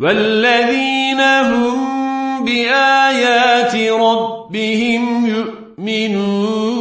والذين هم بآيات ربهم يؤمنون